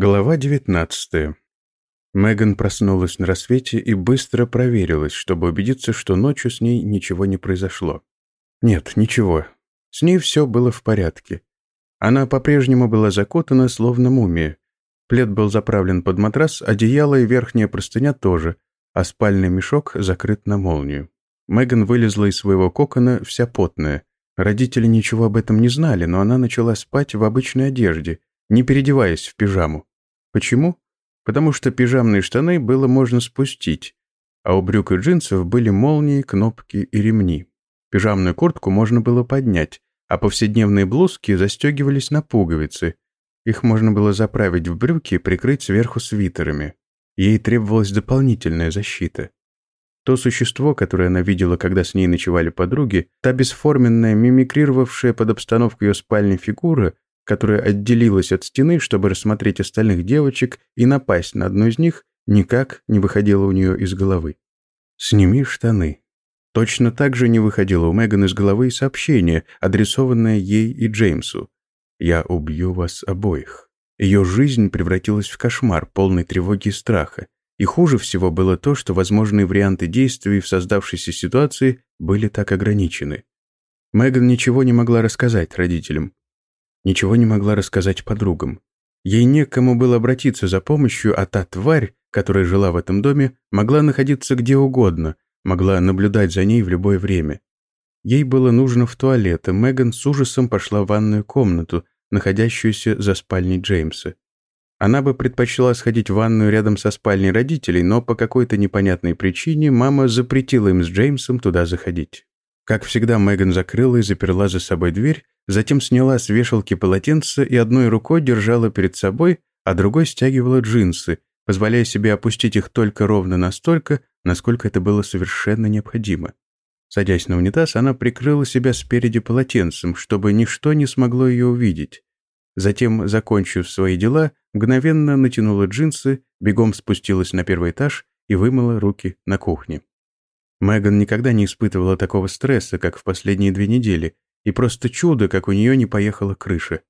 Глава 19. Меган проснулась на рассвете и быстро проверилась, чтобы убедиться, что ночью с ней ничего не произошло. Нет, ничего. С ней все было в порядке. Она по-прежнему была закутана, словно мумия. Плед был заправлен под матрас, одеяло и верхняя простыня тоже, а спальный мешок закрыт на молнию. Меган вылезла из своего кокона вся потная. Родители ничего об этом не знали, но она начала спать в обычной одежде, не переодеваясь в пижаму. Почему? Потому что пижамные штаны было можно спустить, а у брюк и джинсов были молнии, кнопки и ремни. Пижамную куртку можно было поднять, а повседневные блузки застегивались на пуговицы. Их можно было заправить в брюки и прикрыть сверху свитерами. Ей требовалась дополнительная защита. То существо, которое она видела, когда с ней ночевали подруги, та бесформенная, мимикрировавшая под обстановку ее спальни фигура, которая отделилась от стены, чтобы рассмотреть остальных девочек и напасть на одну из них, никак не выходила у нее из головы. «Сними штаны». Точно так же не выходило у Меган из головы сообщение, адресованное ей и Джеймсу. «Я убью вас обоих». Ее жизнь превратилась в кошмар, полный тревоги и страха. И хуже всего было то, что возможные варианты действий в создавшейся ситуации были так ограничены. Меган ничего не могла рассказать родителям, ничего не могла рассказать подругам. Ей некому было обратиться за помощью, а та тварь, которая жила в этом доме, могла находиться где угодно, могла наблюдать за ней в любое время. Ей было нужно в туалет, и Меган с ужасом пошла в ванную комнату, находящуюся за спальней Джеймса. Она бы предпочла сходить в ванную рядом со спальней родителей, но по какой-то непонятной причине мама запретила им с Джеймсом туда заходить. Как всегда, Меган закрыла и заперла за собой дверь, затем сняла с вешалки полотенце и одной рукой держала перед собой, а другой стягивала джинсы, позволяя себе опустить их только ровно настолько, насколько это было совершенно необходимо. Садясь на унитаз, она прикрыла себя спереди полотенцем, чтобы ничто не смогло ее увидеть. Затем, закончив свои дела, мгновенно натянула джинсы, бегом спустилась на первый этаж и вымыла руки на кухне. Меган никогда не испытывала такого стресса, как в последние две недели, и просто чудо, как у нее не поехала крыша.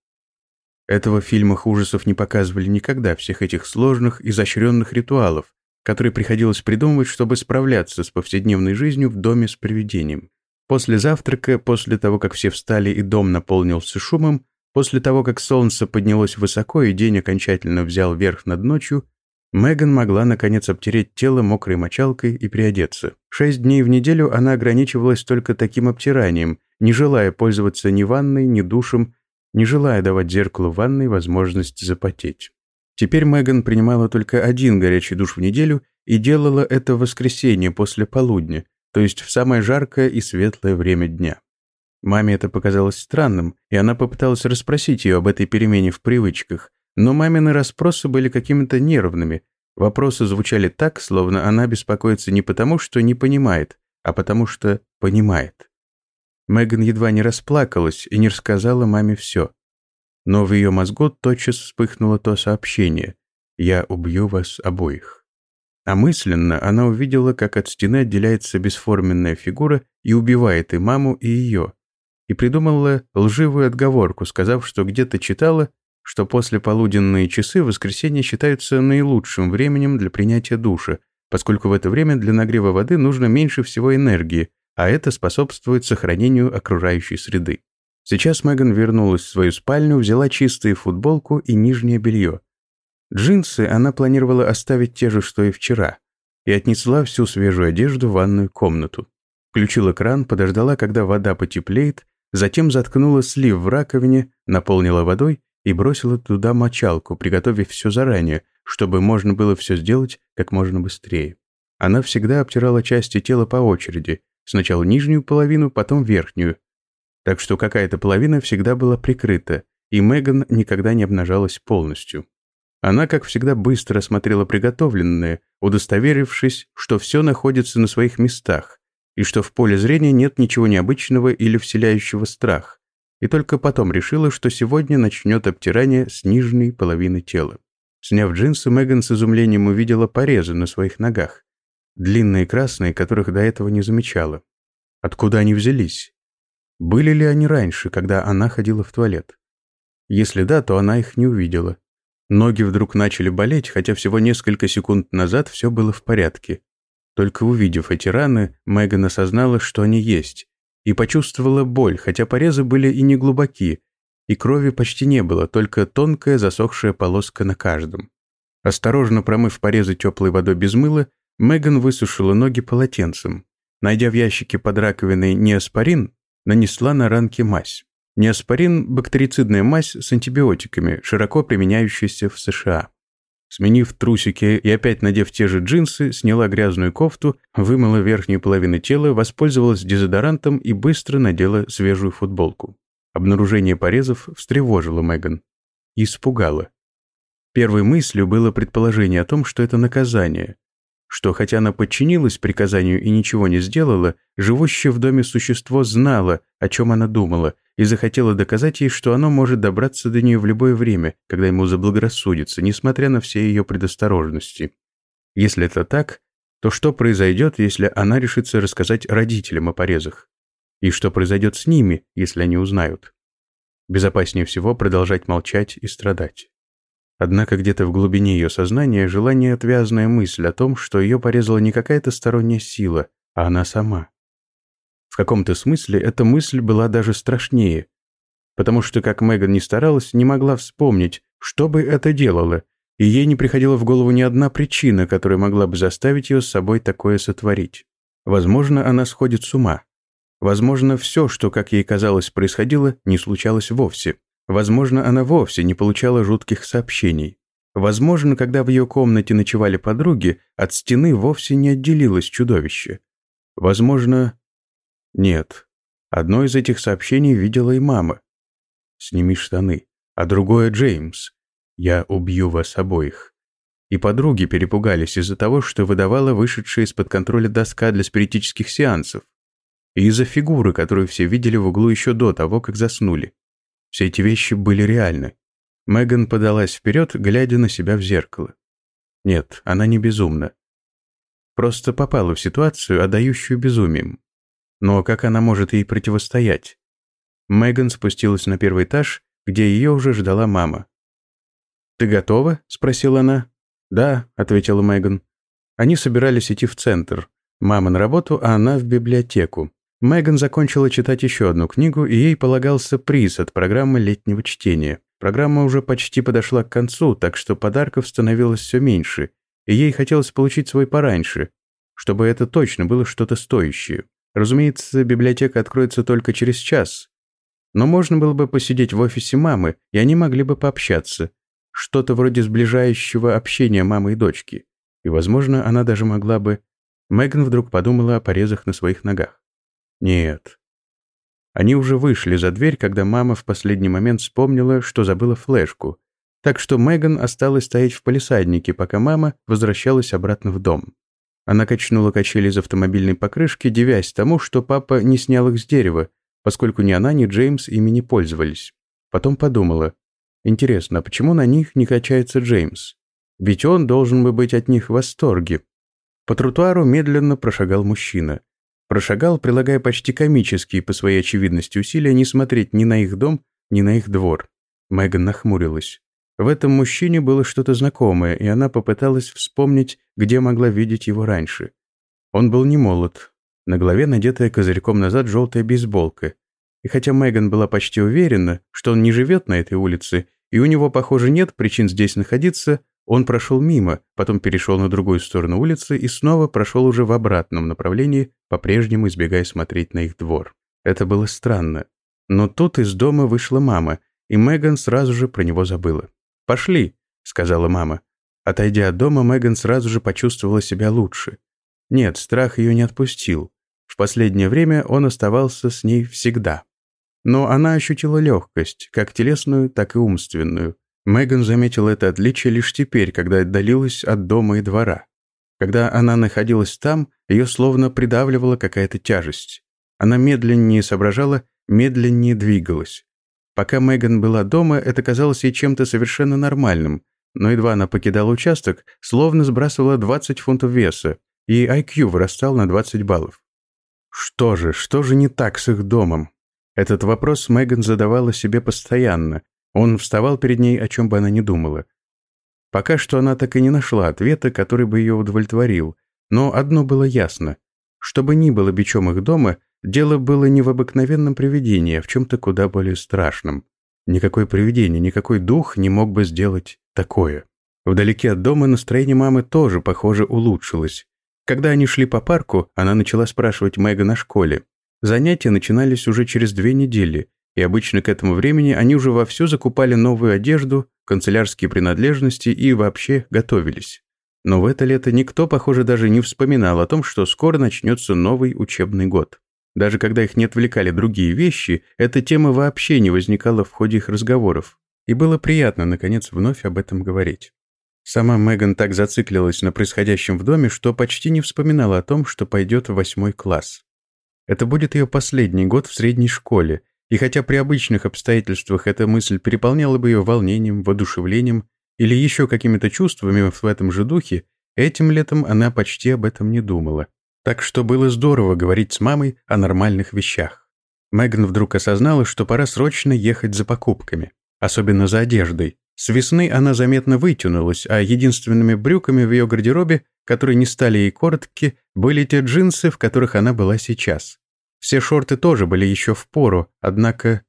Этого в фильмах ужасов не показывали никогда, всех этих сложных, изощренных ритуалов, которые приходилось придумывать, чтобы справляться с повседневной жизнью в доме с привидением. После завтрака, после того, как все встали и дом наполнился шумом, после того, как солнце поднялось высоко и день окончательно взял верх над ночью, Меган могла, наконец, обтереть тело мокрой мочалкой и приодеться. Шесть дней в неделю она ограничивалась только таким обтиранием, не желая пользоваться ни ванной, ни душем, не желая давать зеркалу ванной возможность запотеть. Теперь Меган принимала только один горячий душ в неделю и делала это в воскресенье после полудня, то есть в самое жаркое и светлое время дня. Маме это показалось странным, и она попыталась расспросить ее об этой перемене в привычках, но мамины расспросы были какими-то нервными. Вопросы звучали так, словно она беспокоится не потому, что не понимает, а потому что понимает. Меган едва не расплакалась и не рассказала маме все. Но в ее мозгу тотчас вспыхнуло то сообщение «Я убью вас обоих». А мысленно она увидела, как от стены отделяется бесформенная фигура и убивает и маму, и ее. И придумала лживую отговорку, сказав, что где-то читала, что после полуденные часы воскресенье считаются наилучшим временем для принятия душа, поскольку в это время для нагрева воды нужно меньше всего энергии, а это способствует сохранению окружающей среды. Сейчас Меган вернулась в свою спальню, взяла чистую футболку и нижнее белье. Джинсы она планировала оставить те же, что и вчера, и отнесла всю свежую одежду в ванную комнату. Включила кран, подождала, когда вода потеплеет, затем заткнула слив в раковине, наполнила водой и бросила туда мочалку, приготовив все заранее, чтобы можно было все сделать как можно быстрее. Она всегда обтирала части тела по очереди, сначала нижнюю половину, потом верхнюю. Так что какая-то половина всегда была прикрыта, и Меган никогда не обнажалась полностью. Она, как всегда, быстро осмотрела приготовленное, удостоверившись, что все находится на своих местах, и что в поле зрения нет ничего необычного или вселяющего страх и только потом решила, что сегодня начнет обтирание с нижней половины тела. Сняв джинсы, Меган с изумлением увидела порезы на своих ногах. Длинные красные, которых до этого не замечала. Откуда они взялись? Были ли они раньше, когда она ходила в туалет? Если да, то она их не увидела. Ноги вдруг начали болеть, хотя всего несколько секунд назад все было в порядке. Только увидев эти раны, Меган осознала, что они есть, и почувствовала боль, хотя порезы были и не глубоки, и крови почти не было, только тонкая засохшая полоска на каждом. Осторожно промыв порезы теплой водой без мыла, Меган высушила ноги полотенцем. Найдя в ящике под раковиной неоспорин, нанесла на ранки мазь. Неоспорин – бактерицидная мазь с антибиотиками, широко применяющаяся в США. Сменив трусики и опять надев те же джинсы, сняла грязную кофту, вымыла верхнюю половину тела, воспользовалась дезодорантом и быстро надела свежую футболку. Обнаружение порезов встревожило Меган. Испугало. Первой мыслью было предположение о том, что это наказание, что хотя она подчинилась приказанию и ничего не сделала, живущее в доме существо знало, о чем она думала, и захотела доказать ей, что оно может добраться до нее в любое время, когда ему заблагорассудится, несмотря на все ее предосторожности. Если это так, то что произойдет, если она решится рассказать родителям о порезах? И что произойдет с ними, если они узнают? Безопаснее всего продолжать молчать и страдать. Однако где-то в глубине ее сознания жила неотвязная мысль о том, что ее порезала не какая-то сторонняя сила, а она сама. В каком-то смысле эта мысль была даже страшнее, потому что, как Меган не старалась, не могла вспомнить, что бы это делало, и ей не приходила в голову ни одна причина, которая могла бы заставить ее с собой такое сотворить. Возможно, она сходит с ума. Возможно, все, что, как ей казалось, происходило, не случалось вовсе. Возможно, она вовсе не получала жутких сообщений. Возможно, когда в ее комнате ночевали подруги, от стены вовсе не отделилось чудовище. Возможно... Нет. Одно из этих сообщений видела и мама. «Сними штаны», а другое Джеймс. «Я убью вас обоих». И подруги перепугались из-за того, что выдавала вышедшая из-под контроля доска для спиритических сеансов. И из-за фигуры, которую все видели в углу еще до того, как заснули. Все эти вещи были реальны. Меган подалась вперед, глядя на себя в зеркало. Нет, она не безумна. Просто попала в ситуацию, отдающую безумием. Но как она может ей противостоять? Меган спустилась на первый этаж, где ее уже ждала мама. «Ты готова?» – спросила она. «Да», – ответила Меган. Они собирались идти в центр. Мама на работу, а она в библиотеку. Меган закончила читать еще одну книгу, и ей полагался приз от программы летнего чтения. Программа уже почти подошла к концу, так что подарков становилось все меньше, и ей хотелось получить свой пораньше, чтобы это точно было что-то стоящее. Разумеется, библиотека откроется только через час. Но можно было бы посидеть в офисе мамы, и они могли бы пообщаться. Что-то вроде сближающего общения мамы и дочки. И, возможно, она даже могла бы... Меган вдруг подумала о порезах на своих ногах. Нет. Они уже вышли за дверь, когда мама в последний момент вспомнила, что забыла флешку. Так что Меган осталась стоять в палисаднике, пока мама возвращалась обратно в дом. Она качнула качели из автомобильной покрышки, девясь тому, что папа не снял их с дерева, поскольку ни она, ни Джеймс ими не пользовались. Потом подумала, интересно, а почему на них не качается Джеймс? Ведь он должен бы быть от них в восторге. По тротуару медленно прошагал мужчина. Прошагал, прилагая почти комические по своей очевидности усилия не смотреть ни на их дом, ни на их двор. Меган нахмурилась. В этом мужчине было что-то знакомое, и она попыталась вспомнить, где могла видеть его раньше. Он был не молод. На голове надетая козырьком назад желтая бейсболка. И хотя Меган была почти уверена, что он не живет на этой улице, и у него, похоже, нет причин здесь находиться, он прошел мимо, потом перешел на другую сторону улицы и снова прошел уже в обратном направлении, по-прежнему избегая смотреть на их двор. Это было странно. Но тут из дома вышла мама, и Меган сразу же про него забыла. «Пошли», — сказала мама. Отойдя от дома, Меган сразу же почувствовала себя лучше. Нет, страх ее не отпустил. В последнее время он оставался с ней всегда. Но она ощутила легкость, как телесную, так и умственную, Меган заметила это отличие лишь теперь, когда отдалилась от дома и двора. Когда она находилась там, ее словно придавливала какая-то тяжесть. Она медленнее соображала, медленнее двигалась. Пока Меган была дома, это казалось ей чем-то совершенно нормальным, но едва она покидала участок, словно сбрасывала 20 фунтов веса, и IQ вырастал на 20 баллов. Что же, что же не так с их домом? Этот вопрос Меган задавала себе постоянно, он вставал перед ней, о чем бы она ни думала. Пока что она так и не нашла ответа, который бы ее удовлетворил. Но одно было ясно. Чтобы ни было бичом их дома, дело было не в обыкновенном привидении, а в чем-то куда более страшном. Никакое привидение, никакой дух не мог бы сделать такое. Вдалеке от дома настроение мамы тоже, похоже, улучшилось. Когда они шли по парку, она начала спрашивать Мэган о школе. Занятия начинались уже через две недели, и обычно к этому времени они уже вовсю закупали новую одежду, канцелярские принадлежности и вообще готовились. Но в это лето никто, похоже, даже не вспоминал о том, что скоро начнется новый учебный год. Даже когда их не отвлекали другие вещи, эта тема вообще не возникала в ходе их разговоров. И было приятно, наконец, вновь об этом говорить. Сама Меган так зациклилась на происходящем в доме, что почти не вспоминала о том, что пойдет в восьмой класс. Это будет ее последний год в средней школе, и хотя при обычных обстоятельствах эта мысль переполняла бы ее волнением, воодушевлением или еще какими-то чувствами в этом же духе, этим летом она почти об этом не думала. Так что было здорово говорить с мамой о нормальных вещах. Меган вдруг осознала, что пора срочно ехать за покупками, особенно за одеждой, с весны она заметно вытянулась, а единственными брюками в ее гардеробе, которые не стали ей коротки, были те джинсы, в которых она была сейчас. Все шорты тоже были еще в пору, однако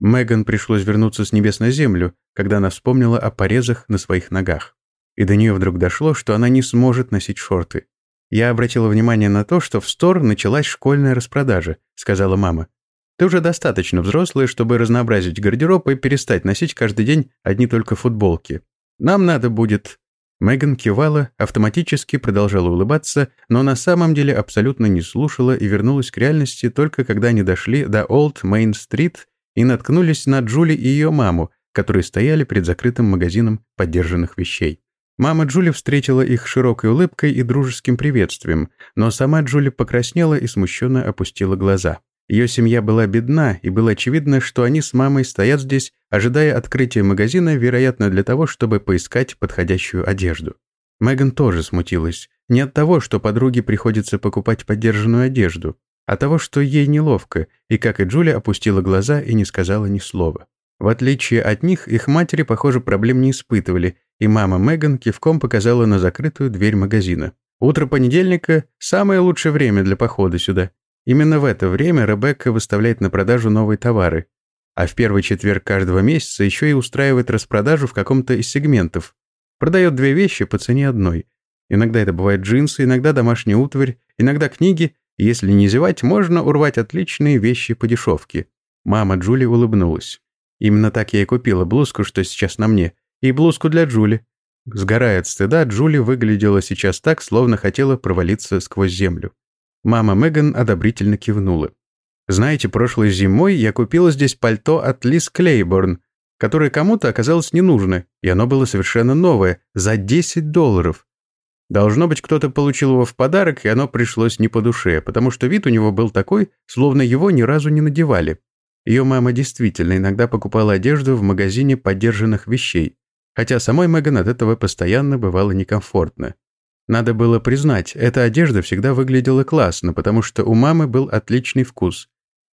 Меган пришлось вернуться с небес на землю, когда она вспомнила о порезах на своих ногах. И до нее вдруг дошло, что она не сможет носить шорты. «Я обратила внимание на то, что в стор началась школьная распродажа», — сказала мама. Ты уже достаточно взрослый, чтобы разнообразить гардероб и перестать носить каждый день одни только футболки. Нам надо будет...» Меган кивала, автоматически продолжала улыбаться, но на самом деле абсолютно не слушала и вернулась к реальности только когда они дошли до Олд Мейн-стрит и наткнулись на Джули и ее маму, которые стояли перед закрытым магазином поддержанных вещей. Мама Джули встретила их широкой улыбкой и дружеским приветствием, но сама Джули покраснела и смущенно опустила глаза. Ее семья была бедна, и было очевидно, что они с мамой стоят здесь, ожидая открытия магазина, вероятно, для того, чтобы поискать подходящую одежду. Меган тоже смутилась. Не от того, что подруге приходится покупать поддержанную одежду, а того, что ей неловко, и, как и Джулия, опустила глаза и не сказала ни слова. В отличие от них, их матери, похоже, проблем не испытывали, и мама Меган кивком показала на закрытую дверь магазина. Утро понедельника – самое лучшее время для похода сюда. Именно в это время Ребекка выставляет на продажу новые товары, а в первый четверг каждого месяца еще и устраивает распродажу в каком-то из сегментов. Продает две вещи по цене одной. Иногда это бывают джинсы, иногда домашняя утварь, иногда книги, если не зевать, можно урвать отличные вещи по дешевке. Мама Джули улыбнулась. Именно так я и купила блузку, что сейчас на мне, и блузку для Джули. Сгорая от стыда, Джули выглядела сейчас так, словно хотела провалиться сквозь землю. Мама Меган одобрительно кивнула. «Знаете, прошлой зимой я купила здесь пальто от Лиз Клейборн, которое кому-то оказалось не нужно, и оно было совершенно новое, за 10 долларов. Должно быть, кто-то получил его в подарок, и оно пришлось не по душе, потому что вид у него был такой, словно его ни разу не надевали. Ее мама действительно иногда покупала одежду в магазине подержанных вещей, хотя самой Меган от этого постоянно бывало некомфортно. Надо было признать, эта одежда всегда выглядела классно, потому что у мамы был отличный вкус.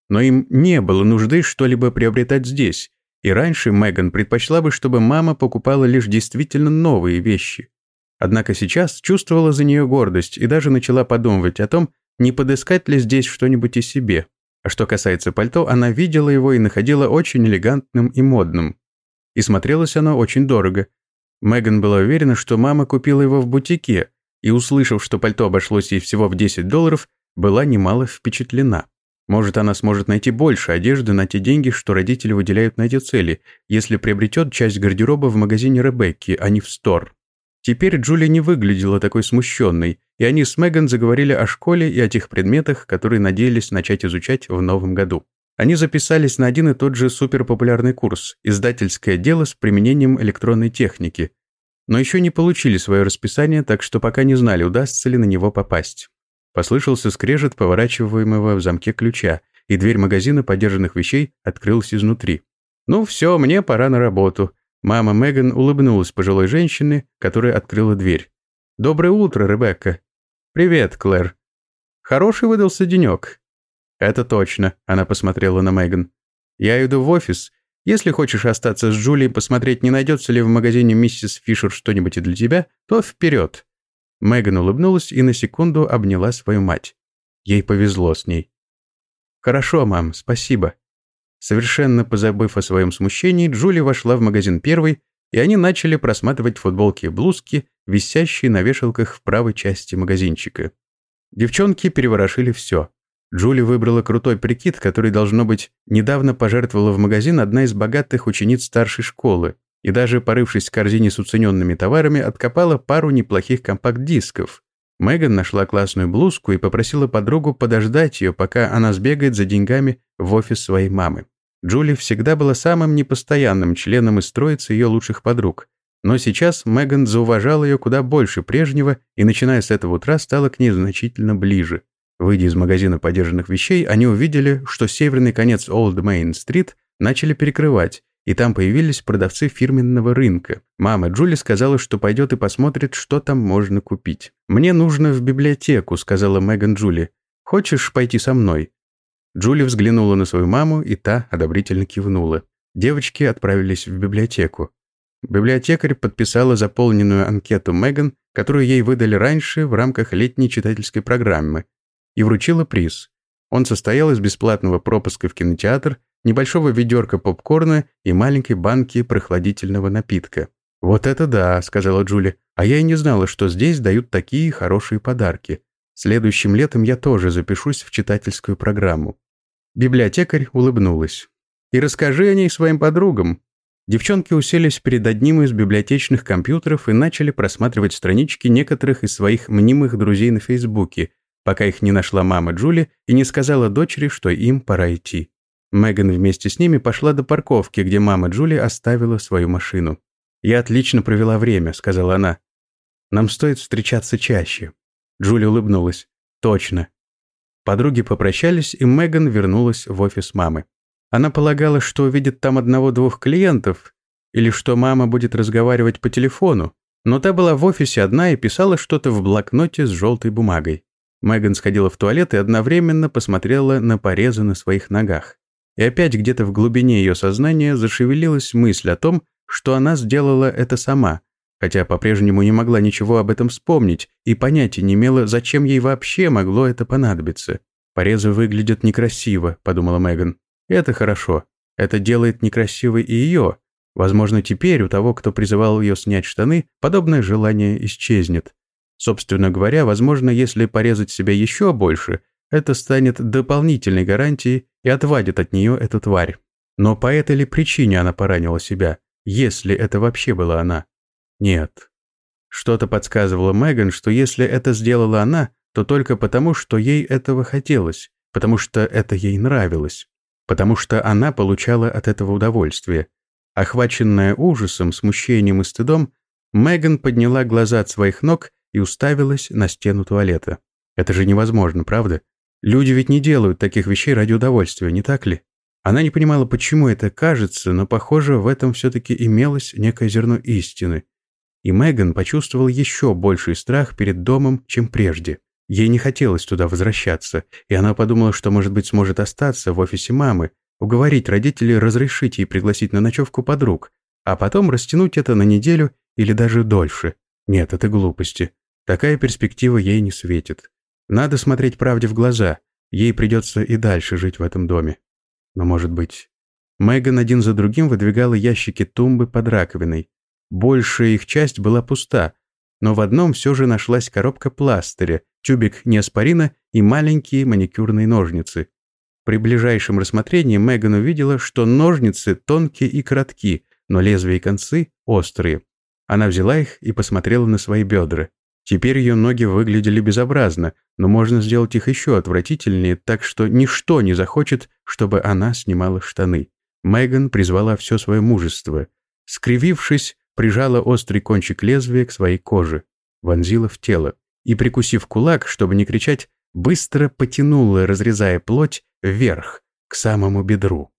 Но им не было нужды что-либо приобретать здесь, и раньше Меган предпочла бы, чтобы мама покупала лишь действительно новые вещи. Однако сейчас чувствовала за нее гордость и даже начала подумывать о том, не подыскать ли здесь что-нибудь и себе. А что касается пальто, она видела его и находила очень элегантным и модным. И смотрелось оно очень дорого. Меган была уверена, что мама купила его в бутике, и, услышав, что пальто обошлось ей всего в 10 долларов, была немало впечатлена. Может, она сможет найти больше одежды на те деньги, что родители выделяют на эти цели, если приобретет часть гардероба в магазине Ребекки, а не в стор. Теперь Джулия не выглядела такой смущенной, и они с Меган заговорили о школе и о тех предметах, которые надеялись начать изучать в новом году. Они записались на один и тот же суперпопулярный курс «Издательское дело с применением электронной техники», но еще не получили свое расписание, так что пока не знали, удастся ли на него попасть. Послышался скрежет поворачиваемого в замке ключа, и дверь магазина подержанных вещей открылась изнутри. «Ну все, мне пора на работу». Мама Меган улыбнулась пожилой женщине, которая открыла дверь. «Доброе утро, Ребекка». «Привет, Клэр». «Хороший выдался денек». «Это точно», — она посмотрела на Меган. «Я иду в офис, Если хочешь остаться с Джулией, посмотреть, не найдется ли в магазине миссис Фишер что-нибудь и для тебя, то вперед. Меган улыбнулась и на секунду обняла свою мать. Ей повезло с ней. «Хорошо, мам, спасибо». Совершенно позабыв о своем смущении, Джули вошла в магазин первой, и они начали просматривать футболки и блузки, висящие на вешалках в правой части магазинчика. Девчонки переворошили все. Джули выбрала крутой прикид, который, должно быть, недавно пожертвовала в магазин одна из богатых учениц старшей школы, и даже, порывшись в корзине с уцененными товарами, откопала пару неплохих компакт-дисков, Меган нашла классную блузку и попросила подругу подождать ее, пока она сбегает за деньгами в офис своей мамы. Джули всегда была самым непостоянным членом из троицы ее лучших подруг. Но сейчас Меган зауважала ее куда больше прежнего и, начиная с этого утра, стала к ней значительно ближе. Выйдя из магазина подержанных вещей, они увидели, что северный конец Олд Мейн-стрит начали перекрывать, и там появились продавцы фирменного рынка. Мама Джули сказала, что пойдет и посмотрит, что там можно купить. «Мне нужно в библиотеку», — сказала Меган Джули. «Хочешь пойти со мной?» Джули взглянула на свою маму, и та одобрительно кивнула. Девочки отправились в библиотеку. Библиотекарь подписала заполненную анкету Меган, которую ей выдали раньше в рамках летней читательской программы, и вручила приз. Он состоял из бесплатного пропуска в кинотеатр небольшого ведерка попкорна и маленькой банки прохладительного напитка. «Вот это да», — сказала Джули. «А я и не знала, что здесь дают такие хорошие подарки. Следующим летом я тоже запишусь в читательскую программу». Библиотекарь улыбнулась. «И расскажи о ней своим подругам». Девчонки уселись перед одним из библиотечных компьютеров и начали просматривать странички некоторых из своих мнимых друзей на Фейсбуке, пока их не нашла мама Джули и не сказала дочери, что им пора идти. Меган вместе с ними пошла до парковки, где мама Джули оставила свою машину. «Я отлично провела время», — сказала она. «Нам стоит встречаться чаще». Джули улыбнулась. «Точно». Подруги попрощались, и Меган вернулась в офис мамы. Она полагала, что увидит там одного-двух клиентов, или что мама будет разговаривать по телефону, но та была в офисе одна и писала что-то в блокноте с желтой бумагой. Меган сходила в туалет и одновременно посмотрела на порезы на своих ногах. И опять где-то в глубине ее сознания зашевелилась мысль о том, что она сделала это сама, хотя по-прежнему не могла ничего об этом вспомнить и понятия не имела, зачем ей вообще могло это понадобиться. «Порезы выглядят некрасиво», — подумала Меган. «Это хорошо. Это делает некрасивой и ее. Возможно, теперь у того, кто призывал ее снять штаны, подобное желание исчезнет. Собственно говоря, возможно, если порезать себя еще больше, это станет дополнительной гарантией и отвадит от нее эту тварь. Но по этой ли причине она поранила себя, если это вообще была она? Нет. Что-то подсказывало Меган, что если это сделала она, то только потому, что ей этого хотелось, потому что это ей нравилось, потому что она получала от этого удовольствие. Охваченная ужасом, смущением и стыдом, Меган подняла глаза от своих ног и уставилась на стену туалета. Это же невозможно, правда? Люди ведь не делают таких вещей ради удовольствия, не так ли? Она не понимала, почему это кажется, но, похоже, в этом все-таки имелось некое зерно истины. И Меган почувствовал еще больший страх перед домом, чем прежде. Ей не хотелось туда возвращаться, и она подумала, что, может быть, сможет остаться в офисе мамы, уговорить родителей разрешить ей пригласить на ночевку подруг, а потом растянуть это на неделю или даже дольше. Нет, это глупости. Такая перспектива ей не светит. Надо смотреть правде в глаза. Ей придется и дальше жить в этом доме. Но, может быть... Меган один за другим выдвигала ящики тумбы под раковиной. Большая их часть была пуста, но в одном все же нашлась коробка пластыря, тюбик неоспорина и маленькие маникюрные ножницы. При ближайшем рассмотрении Меган увидела, что ножницы тонкие и коротки, но лезвия и концы острые. Она взяла их и посмотрела на свои бедра. Теперь ее ноги выглядели безобразно, но можно сделать их еще отвратительнее, так что ничто не захочет, чтобы она снимала штаны. Меган призвала все свое мужество. Скривившись, прижала острый кончик лезвия к своей коже, вонзила в тело и, прикусив кулак, чтобы не кричать, быстро потянула, разрезая плоть, вверх, к самому бедру.